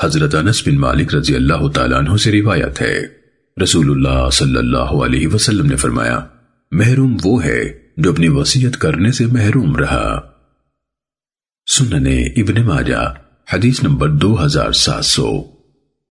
حضرت انس بن مالک رضی اللہ تعالیٰ عنہ سے روایت ہے۔ رسول اللہ صلی اللہ علیہ وسلم نے فرمایا، محروم وہ ہے جو اپنی وسیعت کرنے سے محروم رہا۔ سننے ابن ماجہ، حدیث نمبر دو ہزار سات سو۔